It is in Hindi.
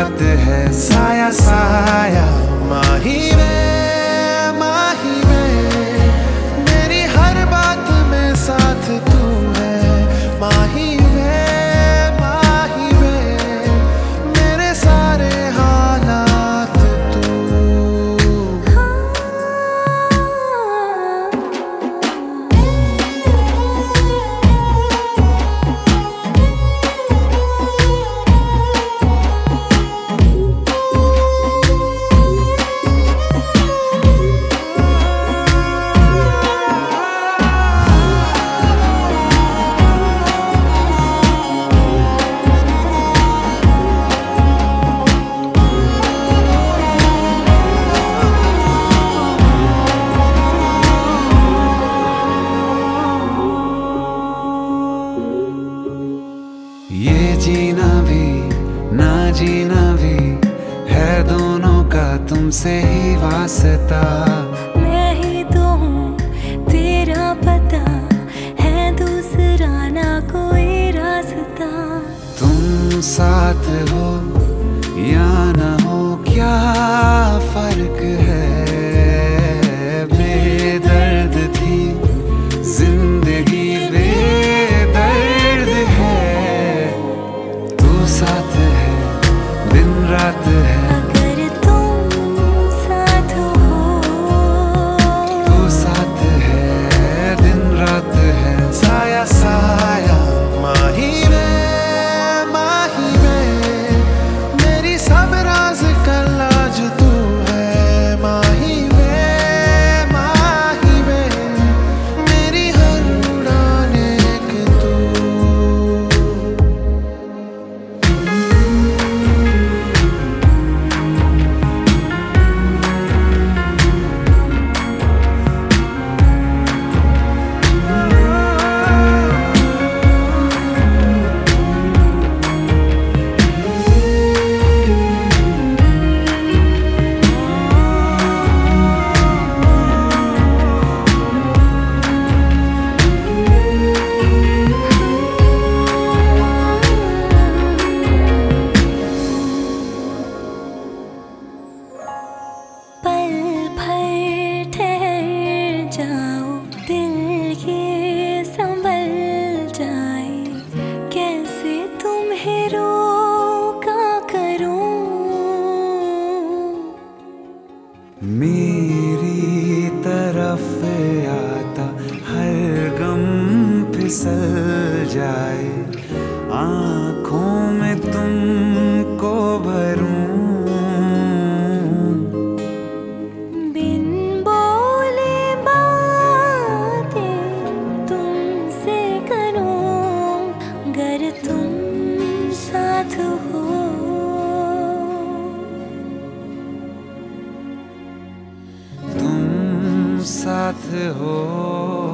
रात है साया साया माही जीना भी है दोनों का तुमसे ही वास्ता। मैं ही तो हूँ तेरा पता है दूसरा ना कोई रास्ता। तुम साथ हो या न हो क्या दिन रात है। मेरी तरफ़ आता हर गम फिसल जाए। आँखों में तुमको भरूं। तुम साथ हो। तुम साथ हो